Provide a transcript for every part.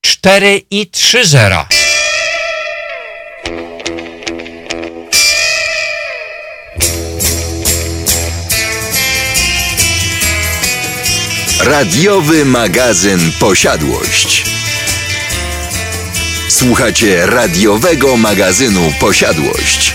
4 i 3 zera. Radiowy magazyn Posiadłość. Słuchacie radiowego magazynu Posiadłość.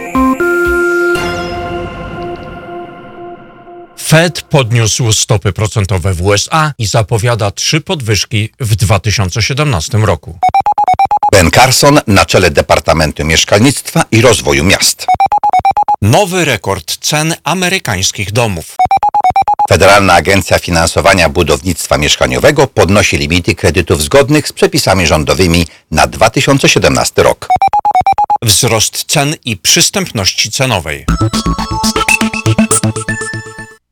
Fed podniósł stopy procentowe w USA i zapowiada trzy podwyżki w 2017 roku. Ben Carson na czele Departamentu Mieszkalnictwa i Rozwoju Miast. Nowy rekord cen amerykańskich domów. Federalna Agencja Finansowania Budownictwa Mieszkaniowego podnosi limity kredytów zgodnych z przepisami rządowymi na 2017 rok. Wzrost cen i przystępności cenowej.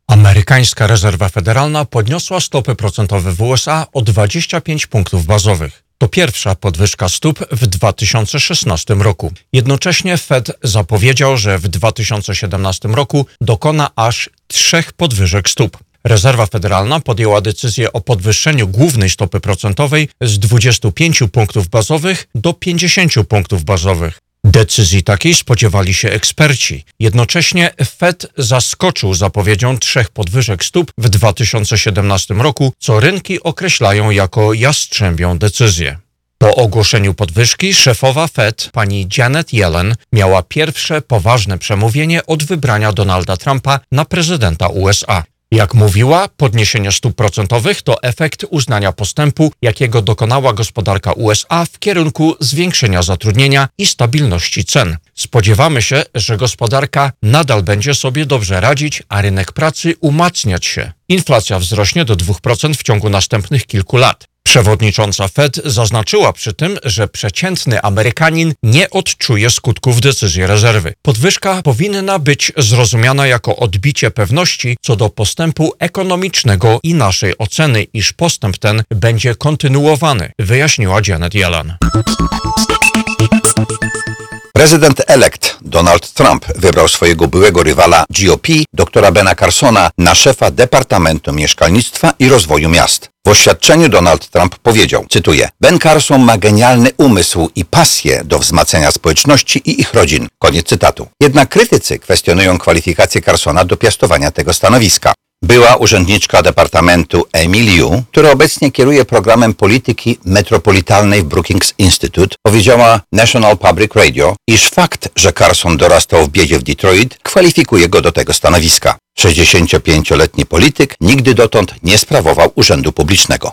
Amerykańska rezerwa federalna podniosła stopy procentowe w USA o 25 punktów bazowych. To pierwsza podwyżka stóp w 2016 roku. Jednocześnie Fed zapowiedział, że w 2017 roku dokona aż trzech podwyżek stóp. Rezerwa Federalna podjęła decyzję o podwyższeniu głównej stopy procentowej z 25 punktów bazowych do 50 punktów bazowych. Decyzji takiej spodziewali się eksperci. Jednocześnie Fed zaskoczył zapowiedzią trzech podwyżek stóp w 2017 roku, co rynki określają jako jastrzębią decyzję. Po ogłoszeniu podwyżki szefowa Fed, pani Janet Yellen, miała pierwsze poważne przemówienie od wybrania Donalda Trumpa na prezydenta USA. Jak mówiła, podniesienie stóp procentowych to efekt uznania postępu, jakiego dokonała gospodarka USA w kierunku zwiększenia zatrudnienia i stabilności cen. Spodziewamy się, że gospodarka nadal będzie sobie dobrze radzić, a rynek pracy umacniać się. Inflacja wzrośnie do 2% w ciągu następnych kilku lat. Przewodnicząca Fed zaznaczyła przy tym, że przeciętny Amerykanin nie odczuje skutków decyzji rezerwy. Podwyżka powinna być zrozumiana jako odbicie pewności co do postępu ekonomicznego i naszej oceny, iż postęp ten będzie kontynuowany, wyjaśniła Janet Yellen. Prezydent-elekt Donald Trump wybrał swojego byłego rywala GOP, doktora Bena Carsona, na szefa Departamentu Mieszkalnictwa i Rozwoju Miast. W oświadczeniu Donald Trump powiedział, cytuję, Ben Carson ma genialny umysł i pasję do wzmacniania społeczności i ich rodzin. Koniec cytatu. Jednak krytycy kwestionują kwalifikacje Carsona do piastowania tego stanowiska. Była urzędniczka Departamentu Emiliu, która obecnie kieruje programem polityki metropolitalnej w Brookings Institute, powiedziała National Public Radio, iż fakt, że Carson dorastał w biedzie w Detroit, kwalifikuje go do tego stanowiska. 65-letni polityk nigdy dotąd nie sprawował urzędu publicznego.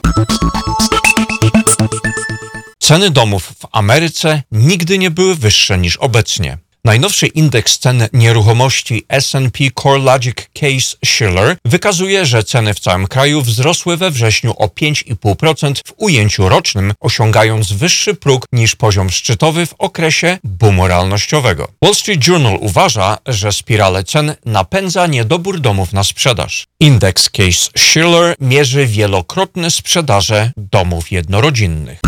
Ceny domów w Ameryce nigdy nie były wyższe niż obecnie. Najnowszy indeks cen nieruchomości S&P CoreLogic Case Shiller wykazuje, że ceny w całym kraju wzrosły we wrześniu o 5,5% w ujęciu rocznym, osiągając wyższy próg niż poziom szczytowy w okresie boomu realnościowego. Wall Street Journal uważa, że spirale cen napędza niedobór domów na sprzedaż. Indeks Case Shiller mierzy wielokrotne sprzedaże domów jednorodzinnych.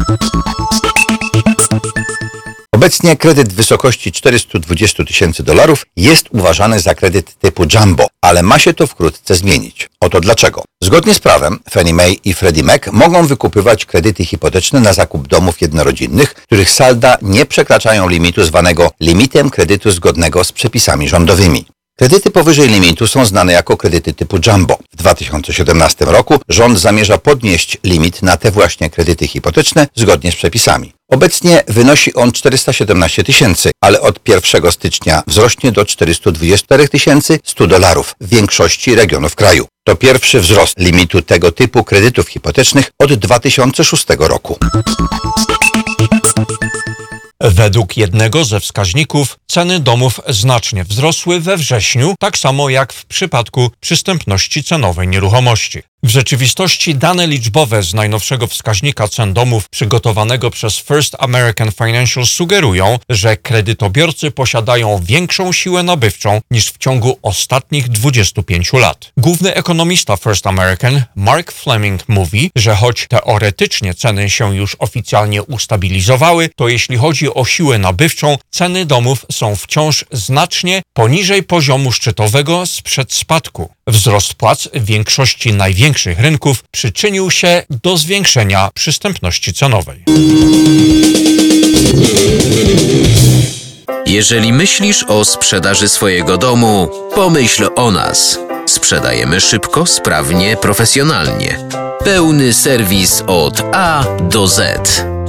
Obecnie kredyt w wysokości 420 tysięcy dolarów jest uważany za kredyt typu jumbo, ale ma się to wkrótce zmienić. Oto dlaczego. Zgodnie z prawem Fannie Mae i Freddie Mac mogą wykupywać kredyty hipoteczne na zakup domów jednorodzinnych, których salda nie przekraczają limitu zwanego limitem kredytu zgodnego z przepisami rządowymi. Kredyty powyżej limitu są znane jako kredyty typu jumbo. W 2017 roku rząd zamierza podnieść limit na te właśnie kredyty hipoteczne zgodnie z przepisami. Obecnie wynosi on 417 tysięcy, ale od 1 stycznia wzrośnie do 424 tysięcy 100 dolarów w większości regionów kraju. To pierwszy wzrost limitu tego typu kredytów hipotecznych od 2006 roku. Według jednego ze wskaźników ceny domów znacznie wzrosły we wrześniu, tak samo jak w przypadku przystępności cenowej nieruchomości. W rzeczywistości dane liczbowe z najnowszego wskaźnika cen domów przygotowanego przez First American Financial sugerują, że kredytobiorcy posiadają większą siłę nabywczą niż w ciągu ostatnich 25 lat. Główny ekonomista First American, Mark Fleming, mówi, że choć teoretycznie ceny się już oficjalnie ustabilizowały, to jeśli chodzi o siłę nabywczą, ceny domów są wciąż znacznie poniżej poziomu szczytowego sprzed spadku. Wzrost płac w większości największych rynków przyczynił się do zwiększenia przystępności cenowej. Jeżeli myślisz o sprzedaży swojego domu, pomyśl o nas. Sprzedajemy szybko, sprawnie, profesjonalnie. Pełny serwis od A do Z.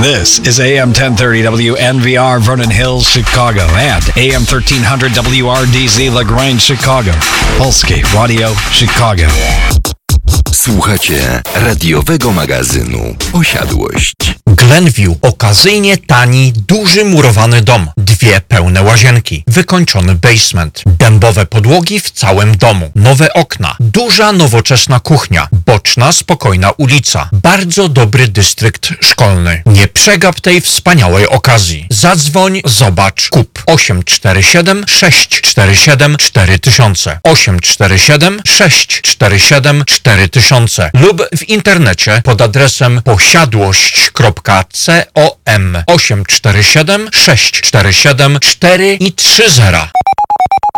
This is AM 1030 WNVR Vernon Hills, Chicago, and AM 1300 WRDZ LaGrange, Chicago. Polskie Radio Chicago. Słuchacie radiowego magazynu Osiadłość. Glenview okazyjnie tani, duży murowany dom, dwie pełne łazienki, wykończony basement, dębowe podłogi w całym domu, nowe okna, duża nowoczesna kuchnia, boczna, spokojna ulica, bardzo dobry dystrykt szkolny. Nie przegap tej wspaniałej okazji. Zadzwoń, zobacz, kup. 847 647 4000 847 647 4000 lub w internecie pod adresem posiadłość.com 847 647 4 i 30.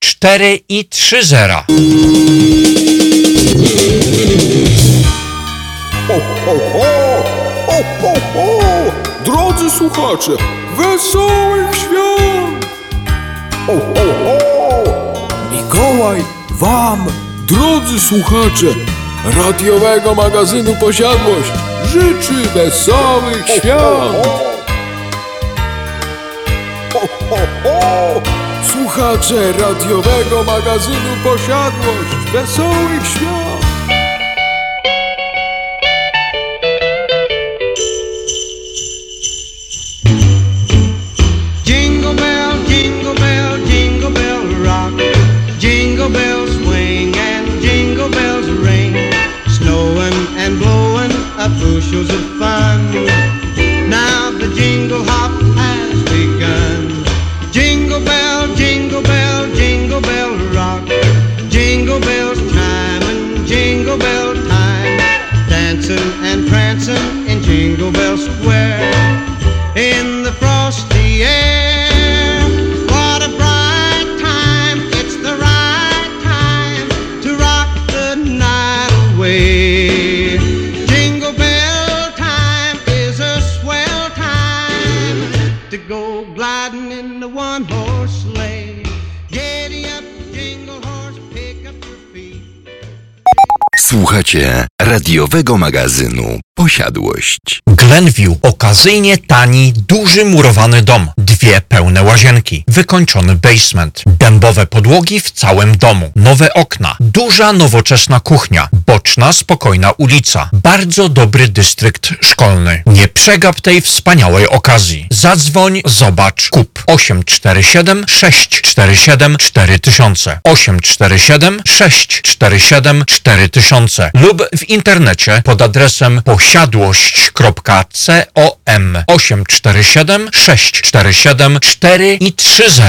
4 i 30. Ho, ho, ho! Ho, ho, ho! słuchacze, wesołych świąt! Ho, ho, ho! Mikołaj wam, drodzy słuchacze, radiowego magazynu Posiadłość życzy wesołych świąt! Ho, ho, ho! Słuchacze radiowego magazynu Posiadłość wesołych świąt! Jingle bell, jingle bell, jingle bell rock. Jingle bells swing and jingle bells ring. Snowing and blowing up bushels of fun. Słuchacie radiowego magazynu Posiadłość. Glenview okazyjnie tani, duży murowany dom, dwie pełne łazienki, wykończony basement, dębowe podłogi w całym domu, nowe okna, duża nowoczesna kuchnia, boczna spokojna ulica, bardzo dobry dystrykt szkolny. Nie przegap tej wspaniałej okazji. Zadzwoń, zobacz, kup. 847 647 4000 847 647 4000 lub w internecie pod adresem posiadłość.com 847 647 4 i 30.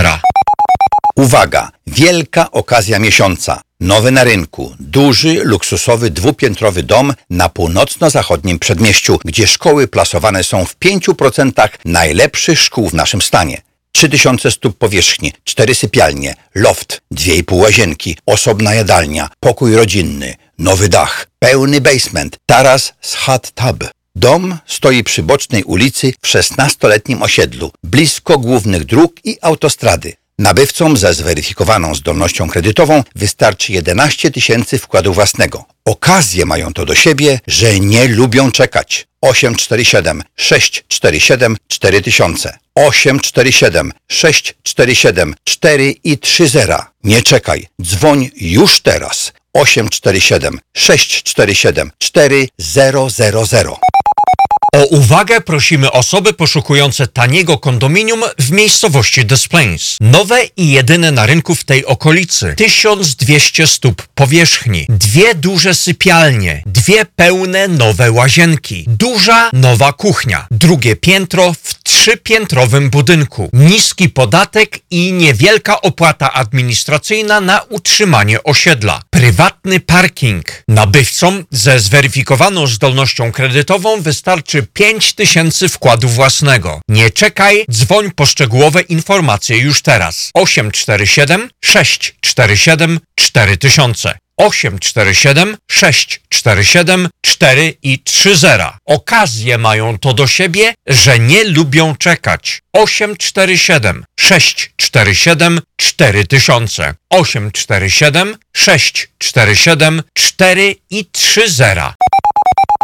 Uwaga! Wielka okazja miesiąca. Nowy na rynku, duży, luksusowy, dwupiętrowy dom na północno-zachodnim przedmieściu, gdzie szkoły plasowane są w 5% najlepszych szkół w naszym stanie. 3000 stóp powierzchni, 4 sypialnie, loft, 2,5 łazienki, osobna jadalnia, pokój rodzinny, nowy dach, pełny basement, taras z hot tub. Dom stoi przy bocznej ulicy w 16-letnim osiedlu, blisko głównych dróg i autostrady. Nabywcom ze zweryfikowaną zdolnością kredytową wystarczy 11 tysięcy wkładu własnego. Okazje mają to do siebie, że nie lubią czekać. 847 647 4000 847 647 4 i 30. Nie czekaj, dzwoń już teraz. 847 647 4000 O uwagę prosimy osoby poszukujące taniego kondominium w miejscowości Des Plains. Nowe i jedyne na rynku w tej okolicy. 1200 stóp powierzchni, dwie duże sypialnie, dwie pełne nowe łazienki, duża nowa kuchnia, drugie piętro w trzypiętrowym budynku, niski podatek i niewielka opłata administracyjna na utrzymanie osiedla, prywatny parking. Nabywcom ze zweryfikowaną zdolnością kredytową wystarczy 5000 wkładu własnego. Nie czekaj, dzwoń po szczegółowe informacje już teraz. 847 647 4000 847 647 4 i 30. Okazje mają to do siebie, że nie lubią czekać. 847 647 4000 847 647 4 i 30.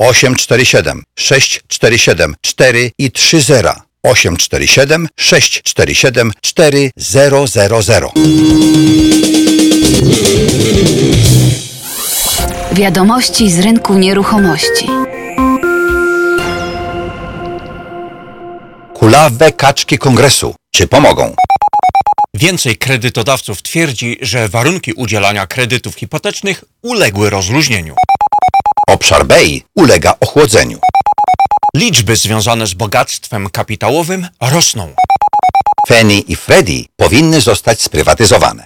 847 647 4 i 30 847 647 4000 Wiadomości z rynku nieruchomości. Kulawe kaczki kongresu. Czy pomogą? Więcej kredytodawców twierdzi, że warunki udzielania kredytów hipotecznych uległy rozluźnieniu. Obszar Bay ulega ochłodzeniu. Liczby związane z bogactwem kapitałowym rosną. Fannie i Freddie powinny zostać sprywatyzowane.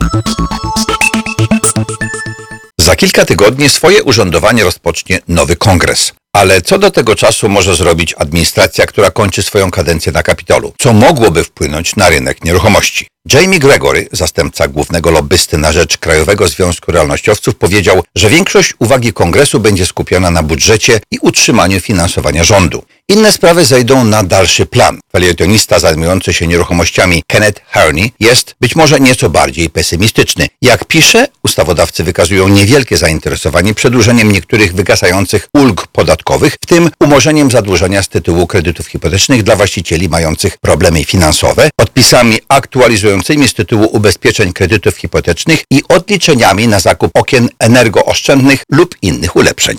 Za kilka tygodni swoje urzędowanie rozpocznie nowy kongres. Ale co do tego czasu może zrobić administracja, która kończy swoją kadencję na Kapitolu? Co mogłoby wpłynąć na rynek nieruchomości? Jamie Gregory, zastępca głównego lobbysty na rzecz Krajowego Związku Realnościowców, powiedział, że większość uwagi kongresu będzie skupiona na budżecie i utrzymaniu finansowania rządu. Inne sprawy zejdą na dalszy plan. Felietonista zajmujący się nieruchomościami Kenneth Harney jest być może nieco bardziej pesymistyczny. Jak pisze, ustawodawcy wykazują niewielkie zainteresowanie przedłużeniem niektórych wygasających ulg podatkowych, w tym umorzeniem zadłużenia z tytułu kredytów hipotecznych dla właścicieli mających problemy finansowe, odpisami aktualizującymi z tytułu ubezpieczeń kredytów hipotecznych i odliczeniami na zakup okien energooszczędnych lub innych ulepszeń.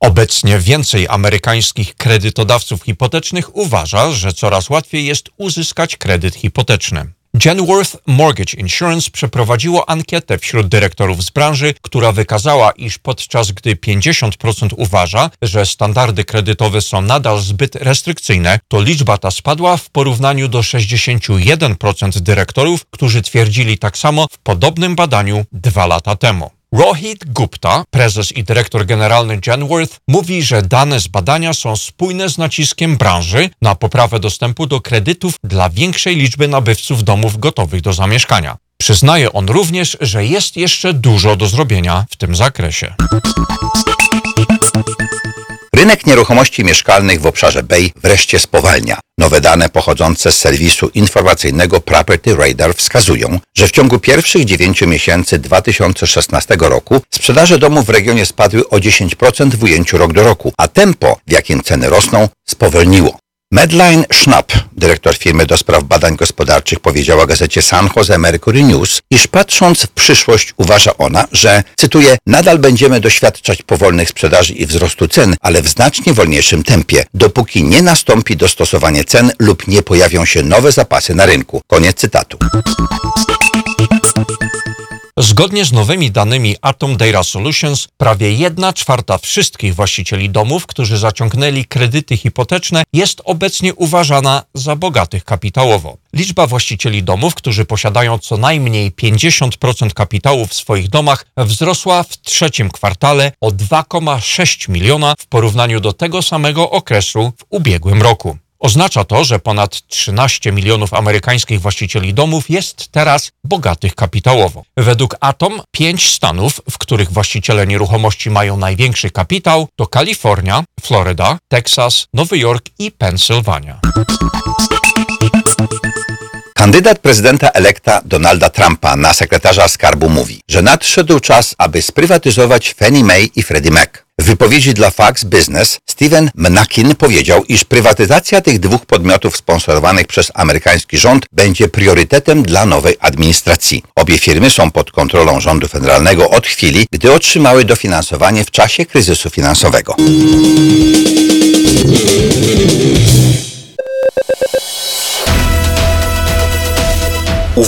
Obecnie więcej amerykańskich kredytodawców hipotecznych uważa, że coraz łatwiej jest uzyskać kredyt hipoteczny. Genworth Mortgage Insurance przeprowadziło ankietę wśród dyrektorów z branży, która wykazała, iż podczas gdy 50% uważa, że standardy kredytowe są nadal zbyt restrykcyjne, to liczba ta spadła w porównaniu do 61% dyrektorów, którzy twierdzili tak samo w podobnym badaniu dwa lata temu. Rohit Gupta, prezes i dyrektor generalny Genworth, mówi, że dane z badania są spójne z naciskiem branży na poprawę dostępu do kredytów dla większej liczby nabywców domów gotowych do zamieszkania. Przyznaje on również, że jest jeszcze dużo do zrobienia w tym zakresie. Rynek nieruchomości mieszkalnych w obszarze Bay wreszcie spowalnia. Nowe dane pochodzące z serwisu informacyjnego Property Radar wskazują, że w ciągu pierwszych 9 miesięcy 2016 roku sprzedaże domów w regionie spadły o 10% w ujęciu rok do roku, a tempo, w jakim ceny rosną, spowolniło. Medline Schnapp, dyrektor firmy do spraw badań gospodarczych, powiedziała gazecie San Jose Mercury News, iż patrząc w przyszłość uważa ona, że, cytuję, nadal będziemy doświadczać powolnych sprzedaży i wzrostu cen, ale w znacznie wolniejszym tempie, dopóki nie nastąpi dostosowanie cen lub nie pojawią się nowe zapasy na rynku. Koniec cytatu. Zgodnie z nowymi danymi Atom Data Solutions, prawie 1 czwarta wszystkich właścicieli domów, którzy zaciągnęli kredyty hipoteczne, jest obecnie uważana za bogatych kapitałowo. Liczba właścicieli domów, którzy posiadają co najmniej 50% kapitału w swoich domach, wzrosła w trzecim kwartale o 2,6 miliona w porównaniu do tego samego okresu w ubiegłym roku. Oznacza to, że ponad 13 milionów amerykańskich właścicieli domów jest teraz bogatych kapitałowo. Według Atom pięć stanów, w których właściciele nieruchomości mają największy kapitał, to Kalifornia, Floryda, Teksas, Nowy Jork i Pensylwania. Kandydat prezydenta elekta Donalda Trumpa na sekretarza skarbu mówi, że nadszedł czas, aby sprywatyzować Fannie Mae i Freddie Mac. W wypowiedzi dla Fox Business Steven Mnakin powiedział, iż prywatyzacja tych dwóch podmiotów sponsorowanych przez amerykański rząd będzie priorytetem dla nowej administracji. Obie firmy są pod kontrolą rządu federalnego od chwili, gdy otrzymały dofinansowanie w czasie kryzysu finansowego.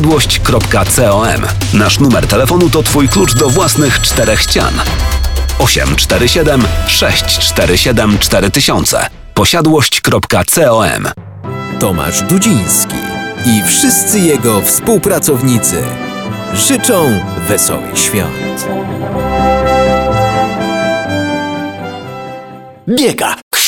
posiadłość.com. Nasz numer telefonu to Twój klucz do własnych czterech ścian. 847 647 4000 posiadłość.com Tomasz Dudziński i wszyscy jego współpracownicy życzą wesołych świąt. Biega,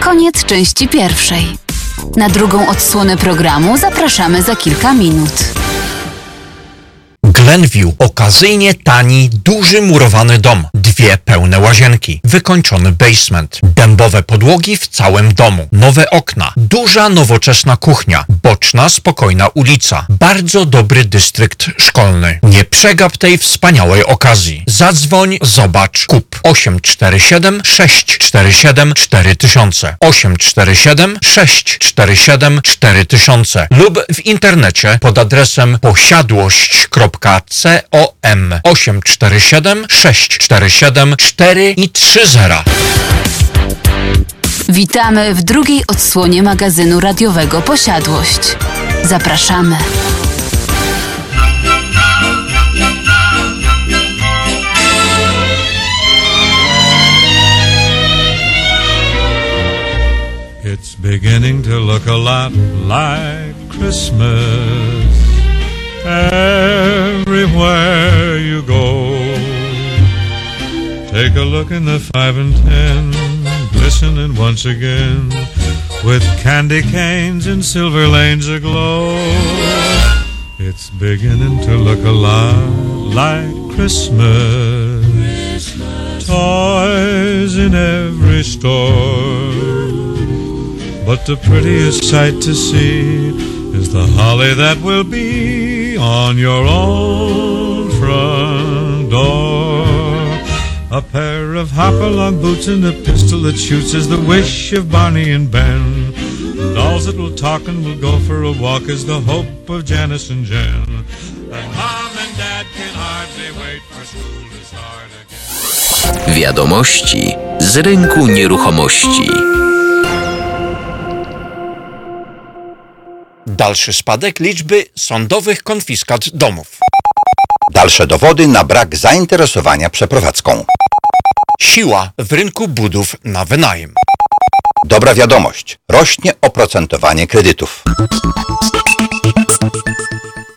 Koniec części pierwszej. Na drugą odsłonę programu zapraszamy za kilka minut. Glenview. Okazyjnie tani, duży murowany dom. Dwie pełne łazienki. Wykończony basement. Dębowe podłogi w całym domu. Nowe okna. Duża, nowoczesna kuchnia. Boczna, spokojna ulica. Bardzo dobry dystrykt szkolny. Nie przegap tej wspaniałej okazji. Zadzwoń, zobacz, kup. 847 647 4000 847 647 4000 lub w internecie pod adresem posiadłość.com 847 647 4 i 30. Witamy w drugiej odsłonie magazynu radiowego Posiadłość. Zapraszamy. It's beginning to look a lot like Christmas everywhere you go. Take a look in the five and ten, glistening once again, with candy canes and silver lanes aglow. It's beginning to look a lot like Christmas. Toys in every store. But the prettiest sight to see is the holly that will be on your own front door. A pair of hopalong boots and a pistol that shoots is the wish of Barney and Ben. Dolls that will talk and will go for a walk is the hope of Janice and Jen. And mom and dad can hardly wait for school to start again. Wiadomości z rynku nieruchomości. Dalszy spadek liczby sądowych konfiskat domów. Dalsze dowody na brak zainteresowania przeprowadzką. Siła w rynku budów na wynajem. Dobra wiadomość. Rośnie oprocentowanie kredytów.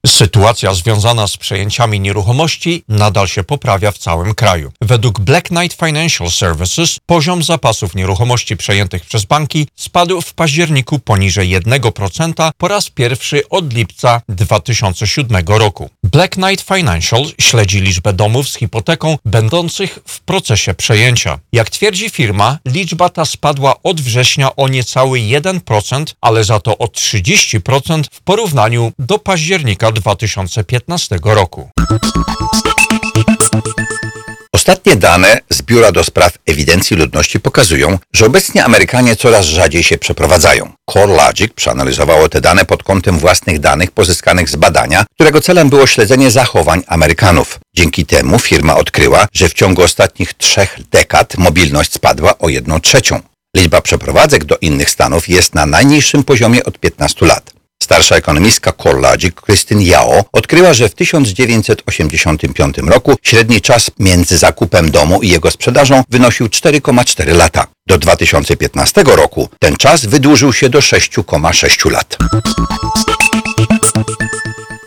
Sytuacja związana z przejęciami nieruchomości nadal się poprawia w całym kraju. Według Black Knight Financial Services poziom zapasów nieruchomości przejętych przez banki spadł w październiku poniżej 1% po raz pierwszy od lipca 2007 roku. Black Knight Financial śledzi liczbę domów z hipoteką będących w procesie przejęcia. Jak twierdzi firma, liczba ta spadła od września o niecały 1%, ale za to o 30% w porównaniu do października 2015 roku. Ostatnie dane z Biura do Spraw Ewidencji Ludności pokazują, że obecnie Amerykanie coraz rzadziej się przeprowadzają. CoreLogic przeanalizowało te dane pod kątem własnych danych pozyskanych z badania, którego celem było śledzenie zachowań Amerykanów. Dzięki temu firma odkryła, że w ciągu ostatnich trzech dekad mobilność spadła o jedną trzecią. Liczba przeprowadzek do innych stanów jest na najniższym poziomie od 15 lat. Starsza ekonomistka CoreLogic, Krystyn Yao, odkryła, że w 1985 roku średni czas między zakupem domu i jego sprzedażą wynosił 4,4 lata. Do 2015 roku ten czas wydłużył się do 6,6 lat.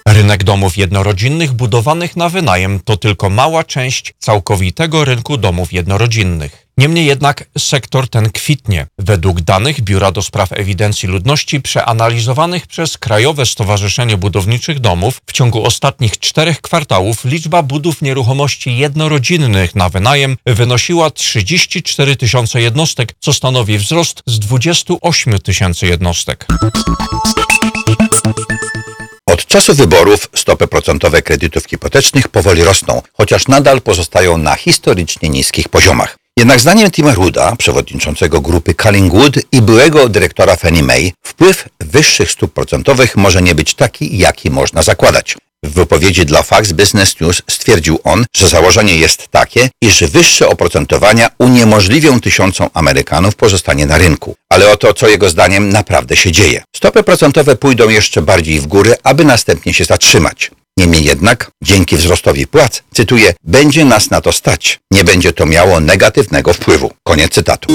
Rynek domów jednorodzinnych budowanych na wynajem to tylko mała część całkowitego rynku domów jednorodzinnych. Niemniej jednak sektor ten kwitnie. Według danych Biura do Spraw Ewidencji Ludności przeanalizowanych przez Krajowe Stowarzyszenie Budowniczych Domów w ciągu ostatnich czterech kwartałów liczba budów nieruchomości jednorodzinnych na wynajem wynosiła 34 tysiące jednostek, co stanowi wzrost z 28 tysięcy jednostek. Od czasu wyborów stopy procentowe kredytów hipotecznych powoli rosną, chociaż nadal pozostają na historycznie niskich poziomach. Jednak zdaniem Tima Ruda, przewodniczącego grupy Collingwood i byłego dyrektora Fannie Mae, wpływ wyższych stóp procentowych może nie być taki, jaki można zakładać. W wypowiedzi dla Fox Business News stwierdził on, że założenie jest takie, iż wyższe oprocentowania uniemożliwią tysiącom Amerykanów pozostanie na rynku. Ale oto co jego zdaniem naprawdę się dzieje. Stopy procentowe pójdą jeszcze bardziej w górę, aby następnie się zatrzymać. Niemniej jednak, dzięki wzrostowi płac, cytuję, będzie nas na to stać. Nie będzie to miało negatywnego wpływu. Koniec cytatu.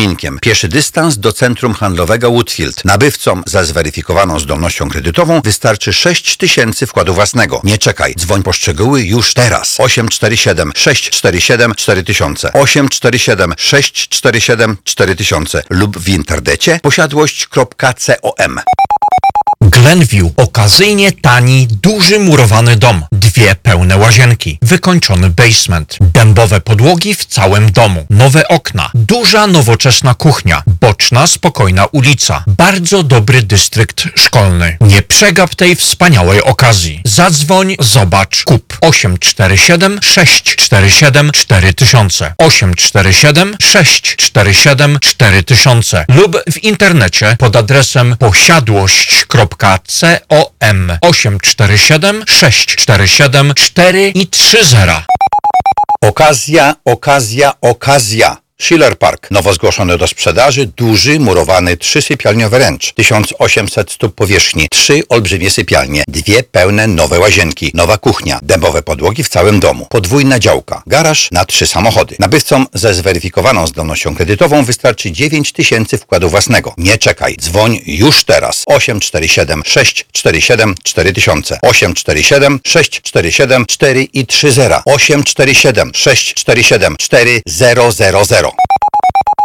kominkiem, pieszy dystans do centrum handlowego Woodfield. Nabywcom za zweryfikowaną zdolnością kredytową wystarczy 6 tysięcy wkładu własnego. Nie czekaj, dzwoń po szczegóły już teraz. 847 647 4000 847 647 4000 lub w internecie posiadłość.com Glenview. Okazyjnie tani, duży murowany dom. Dwie pełne łazienki. Wykończony basement. Dębowe podłogi w całym domu. Nowe okna. Duża, nowoczesna kuchnia. Boczna, spokojna ulica. Bardzo dobry dystrykt szkolny. Nie przegap tej wspaniałej okazji. Zadzwoń, zobacz, kup. 847 647 4000 847 647 4000 lub w internecie pod adresem posiadłość.com 847 647 4 i 30. Okazja, okazja, okazja. Schiller Park, nowo zgłoszony do sprzedaży, duży, murowany, trzysypialniowy ręcz, 1800 stóp powierzchni, trzy olbrzymie sypialnie, dwie pełne nowe łazienki, nowa kuchnia, dębowe podłogi w całym domu, podwójna działka, garaż na trzy samochody. Nabywcom ze zweryfikowaną zdolnością kredytową wystarczy 9 tysięcy wkładu własnego. Nie czekaj, dzwoń już teraz. 847 647 4000 847 647 4 i 30 847 647 4000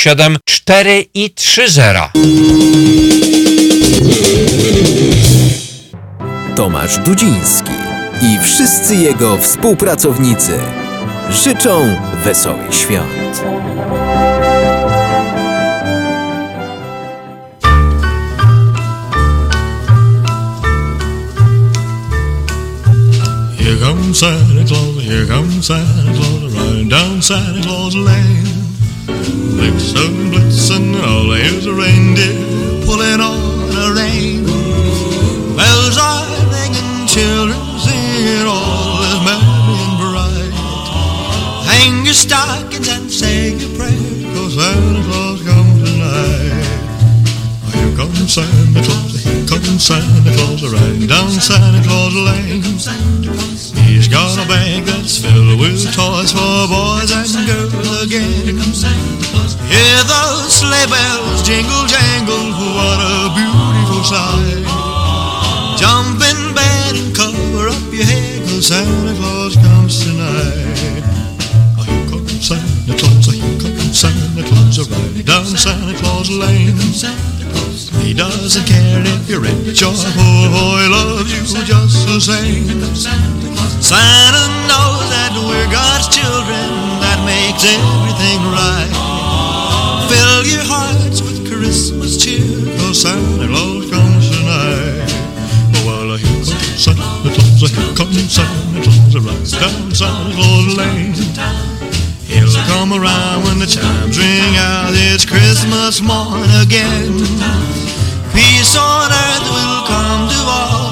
4 i 30. Tomasz Dudziński i wszyscy jego współpracownicy życzą wesołych świąt. Here comes Santa Claus, here comes Santa Claus, riding down Santa Claus Lane. Blitzen, blitzen, all here's a reindeer pulling on a rein. Bells are ringing, children singing, all is merry and bright. Hang your stockings and say your prayers, 'cause Santa Claus comes tonight. Here comes Santa Claus, here comes Santa Claus, riding down Santa Claus Lane. He's got a bag that's filled with toys for boys and girls again. Hear those sleigh bells jingle jangle, what a beautiful sight. Jump in bed and cover up your head, 'cause Santa Claus comes tonight. Here comes Santa Claus, here comes Santa Claus, right down Santa Claus Lane. He doesn't care if you're rich or poor, he loves you just the same. Santa knows that we're God's children, that makes everything right. Fill your hearts with Christmas cheer, cause Santa Claus comes tonight. Oh, well, here comes Santa Claus, here comes Santa Claus, right down Santa Claus Lane. He'll come around when the chimes ring out, it's Christmas morn again. Peace on earth will come to all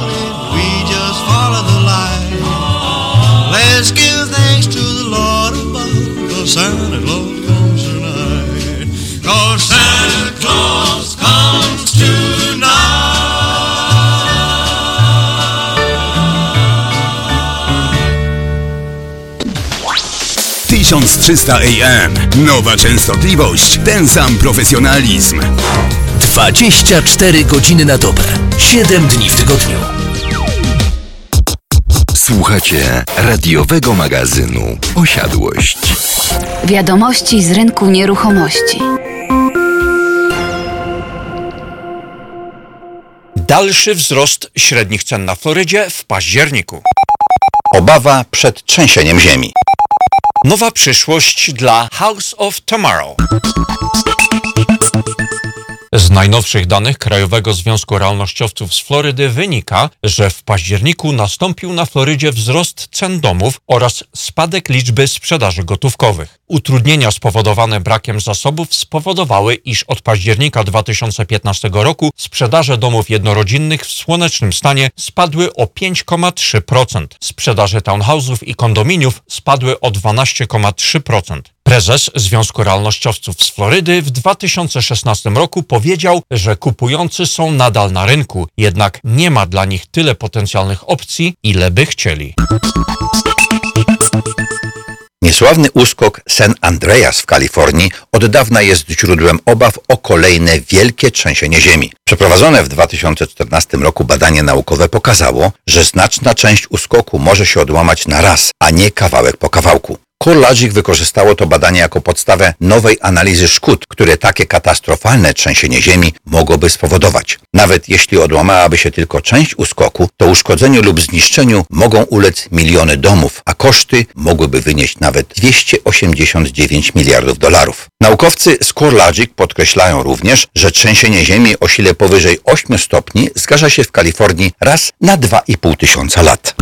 1300 AM. Nowa częstotliwość, ten sam profesjonalizm. 24 godziny na dobę, 7 dni w tygodniu. Słuchacie radiowego magazynu Osiadłość. Wiadomości z rynku nieruchomości. Dalszy wzrost średnich cen na Florydzie w październiku. Obawa przed trzęsieniem ziemi. Nowa przyszłość dla House of Tomorrow. Z najnowszych danych Krajowego Związku Realnościowców z Florydy wynika, że w październiku nastąpił na Florydzie wzrost cen domów oraz spadek liczby sprzedaży gotówkowych. Utrudnienia spowodowane brakiem zasobów spowodowały, iż od października 2015 roku sprzedaże domów jednorodzinnych w słonecznym stanie spadły o 5,3%. Sprzedaże townhouse'ów i kondominiów spadły o 12,3%. Prezes Związku Realnościowców z Florydy w 2016 roku powiedział, że kupujący są nadal na rynku, jednak nie ma dla nich tyle potencjalnych opcji, ile by chcieli. Niesławny uskok San Andreas w Kalifornii od dawna jest źródłem obaw o kolejne wielkie trzęsienie ziemi. Przeprowadzone w 2014 roku badanie naukowe pokazało, że znaczna część uskoku może się odłamać na raz, a nie kawałek po kawałku. CoreLogic wykorzystało to badanie jako podstawę nowej analizy szkód, które takie katastrofalne trzęsienie ziemi mogłoby spowodować. Nawet jeśli odłamałaby się tylko część uskoku, to uszkodzeniu lub zniszczeniu mogą ulec miliony domów, a koszty mogłyby wynieść nawet 289 miliardów dolarów. Naukowcy z CoreLogic podkreślają również, że trzęsienie ziemi o sile powyżej 8 stopni zdarza się w Kalifornii raz na 2,5 tysiąca lat.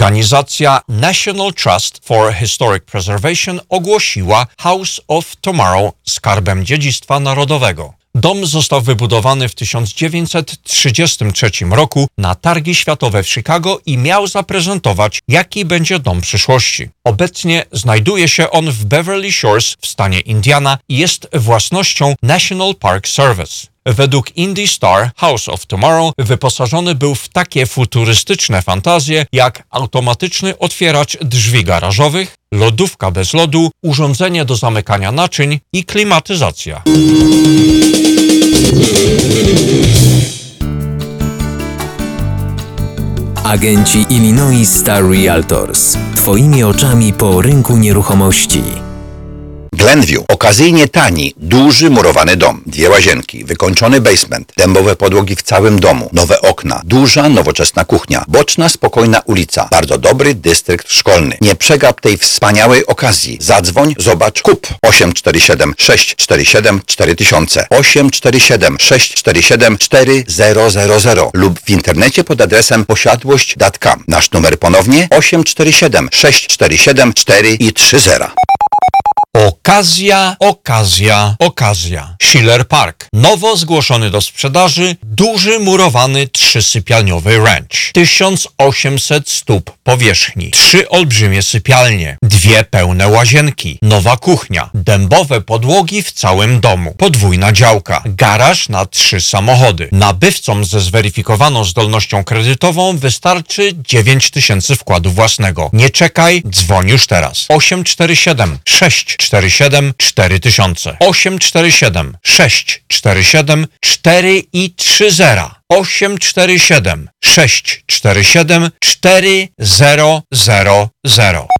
Organizacja National Trust for Historic Preservation ogłosiła House of Tomorrow skarbem dziedzictwa narodowego. Dom został wybudowany w 1933 roku na targi światowe w Chicago i miał zaprezentować, jaki będzie dom przyszłości. Obecnie znajduje się on w Beverly Shores w stanie Indiana i jest własnością National Park Service. Według Indie Star House of Tomorrow wyposażony był w takie futurystyczne fantazje jak automatyczny otwieracz drzwi garażowych, lodówka bez lodu, urządzenie do zamykania naczyń i klimatyzacja. Agenci Illinois Star Realtors. Twoimi oczami po rynku nieruchomości. Glenview. Okazyjnie tani, duży murowany dom, dwie łazienki, wykończony basement, dębowe podłogi w całym domu, nowe okna, duża, nowoczesna kuchnia, boczna, spokojna ulica, bardzo dobry dystrykt szkolny. Nie przegap tej wspaniałej okazji. Zadzwoń, zobacz, kup 847 647 4000 847 647 4000 lub w internecie pod adresem posiadłość.com. Nasz numer ponownie 847 647 4 i 30. Okazja, okazja, okazja. Schiller Park. Nowo zgłoszony do sprzedaży duży murowany trzysypialniowy ranch. 1800 stóp powierzchni. Trzy olbrzymie sypialnie. Dwie pełne łazienki. Nowa kuchnia. Dębowe podłogi w całym domu. Podwójna działka. Garaż na trzy samochody. Nabywcom ze zweryfikowaną zdolnością kredytową wystarczy 9000 wkładu własnego. Nie czekaj, dzwoń już teraz. 847 647 4000 847 647 4 i 30 847 647 4000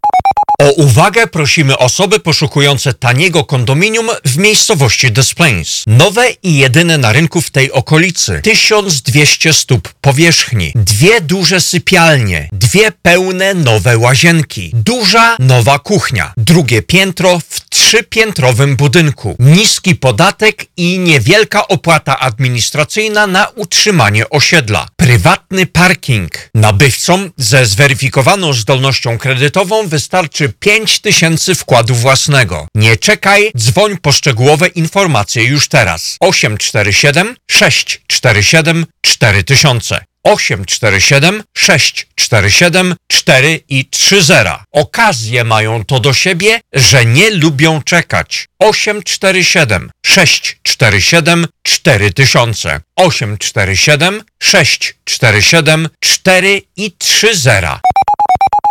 O uwagę prosimy osoby poszukujące taniego kondominium w miejscowości Des Plains. Nowe i jedyne na rynku w tej okolicy. 1200 stóp powierzchni, dwie duże sypialnie, dwie pełne nowe łazienki, duża nowa kuchnia, drugie piętro w trzypiętrowym budynku, niski podatek i niewielka opłata administracyjna na utrzymanie osiedla. Prywatny parking. Nabywcom ze zweryfikowaną zdolnością kredytową wystarczy 5000 wkładu własnego. Nie czekaj, dzwoń po szczegółowe informacje już teraz. 847 647 4000 847 647 4 i 30. Okazje mają to do siebie, że nie lubią czekać. 847 647 4000 847 647 4 i 30.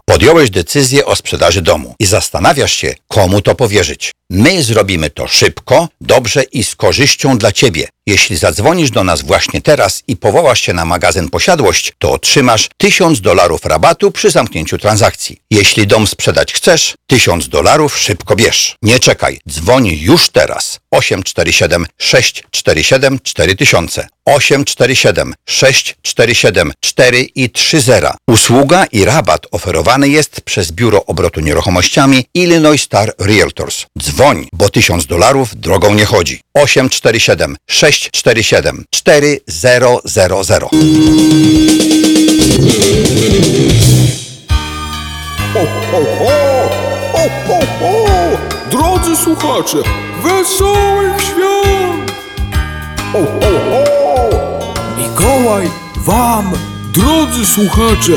Podjąłeś decyzję o sprzedaży domu i zastanawiasz się, komu to powierzyć. My zrobimy to szybko, dobrze i z korzyścią dla Ciebie. Jeśli zadzwonisz do nas właśnie teraz i powołasz się na magazyn Posiadłość, to otrzymasz 1000 dolarów rabatu przy zamknięciu transakcji. Jeśli dom sprzedać chcesz, 1000 dolarów szybko bierz. Nie czekaj, dzwoń już teraz. 847 647 4000 847 647 4 i 30. Usługa i rabat oferowany jest przez Biuro Obrotu Nieruchomościami Illinois Star Realtors. Dzwoń, bo 1000 dolarów drogą nie chodzi. 847 647 4000 Ho, ho, ho! Ho, ho, ho! Drodzy słuchacze, wesołych świąt! Ho, ho, ho! Mikołaj wam, drodzy słuchacze,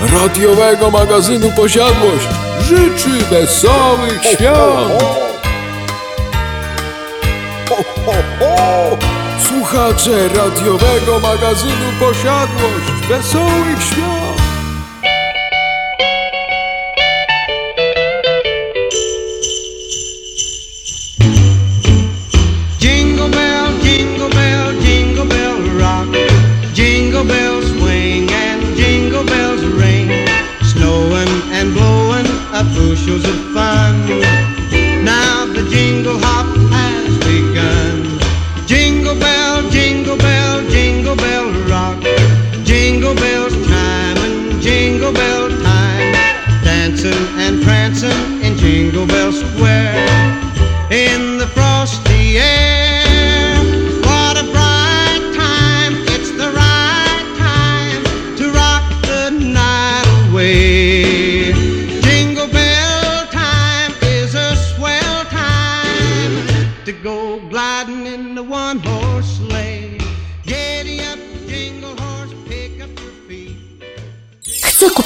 radiowego magazynu Posiadłość życzy wesołych świąt! Słuchacze radiowego magazynu Posiadłość wesołych świąt!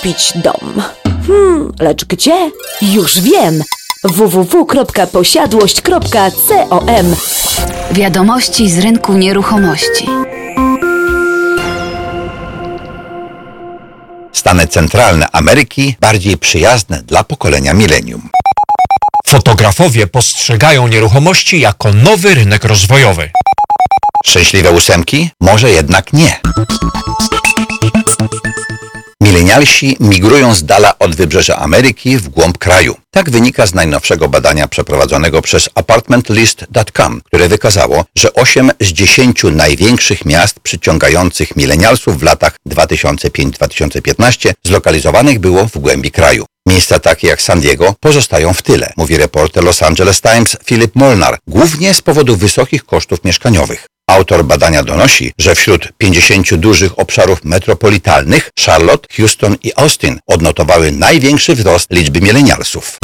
Kupić dom. Hmm, lecz gdzie? Już wiem! www.posiadłość.com Wiadomości z rynku nieruchomości. Stany centralne Ameryki bardziej przyjazne dla pokolenia milenium. Fotografowie postrzegają nieruchomości jako nowy rynek rozwojowy. Szczęśliwe ósemki? Może jednak nie. Milenialsi migrują z dala od wybrzeża Ameryki w głąb kraju. Tak wynika z najnowszego badania przeprowadzonego przez apartmentlist.com, które wykazało, że 8 z 10 największych miast przyciągających milenialsów w latach 2005-2015 zlokalizowanych było w głębi kraju. Miejsca takie jak San Diego pozostają w tyle, mówi reporter Los Angeles Times Philip Molnar, głównie z powodu wysokich kosztów mieszkaniowych. Autor badania donosi, że wśród 50 dużych obszarów metropolitalnych Charlotte, Houston i Austin odnotowały największy wzrost liczby milenialsów.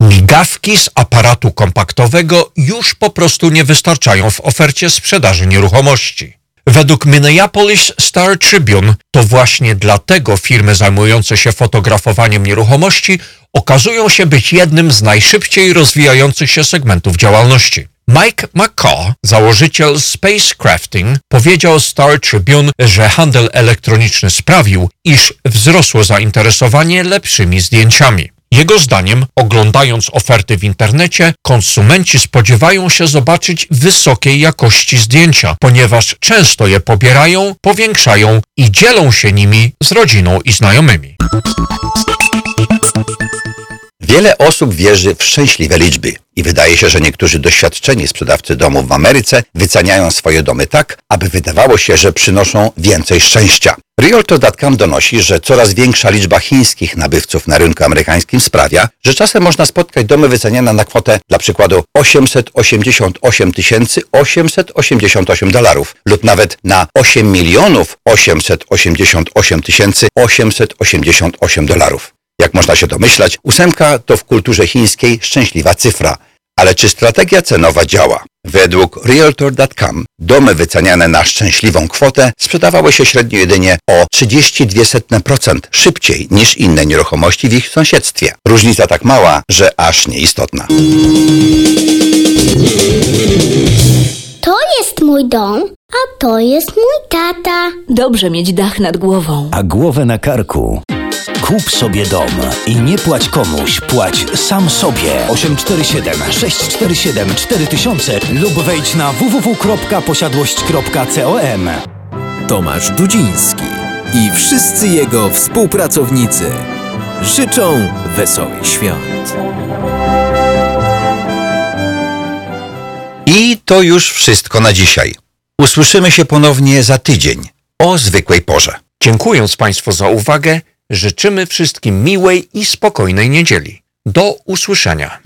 Migawki z aparatu kompaktowego już po prostu nie wystarczają w ofercie sprzedaży nieruchomości. Według Minneapolis Star Tribune to właśnie dlatego firmy zajmujące się fotografowaniem nieruchomości okazują się być jednym z najszybciej rozwijających się segmentów działalności. Mike McCaw, założyciel Spacecrafting, powiedział Star Tribune, że handel elektroniczny sprawił, iż wzrosło zainteresowanie lepszymi zdjęciami. Jego zdaniem, oglądając oferty w internecie, konsumenci spodziewają się zobaczyć wysokiej jakości zdjęcia, ponieważ często je pobierają, powiększają i dzielą się nimi z rodziną i znajomymi. Wiele osób wierzy w szczęśliwe liczby i wydaje się, że niektórzy doświadczeni sprzedawcy domów w Ameryce wyceniają swoje domy tak, aby wydawało się, że przynoszą więcej szczęścia. Realtor.com donosi, że coraz większa liczba chińskich nabywców na rynku amerykańskim sprawia, że czasem można spotkać domy wyceniane na kwotę dla przykładu 888 888 dolarów lub nawet na 8 milionów 888 888 dolarów. Jak można się domyślać, ósemka to w kulturze chińskiej szczęśliwa cyfra. Ale czy strategia cenowa działa? Według Realtor.com domy wyceniane na szczęśliwą kwotę sprzedawały się średnio jedynie o 32% szybciej niż inne nieruchomości w ich sąsiedztwie. Różnica tak mała, że aż nieistotna. To jest mój dom, a to jest mój tata. Dobrze mieć dach nad głową. A głowę na karku. Kup sobie dom i nie płać komuś, płać sam sobie. 847 647 4000 lub wejdź na www.posiadłość.com. Tomasz Dudziński i wszyscy jego współpracownicy życzą wesołych świąt. I to już wszystko na dzisiaj. Usłyszymy się ponownie za tydzień o zwykłej porze. Dziękując Państwu za uwagę, życzymy wszystkim miłej i spokojnej niedzieli. Do usłyszenia.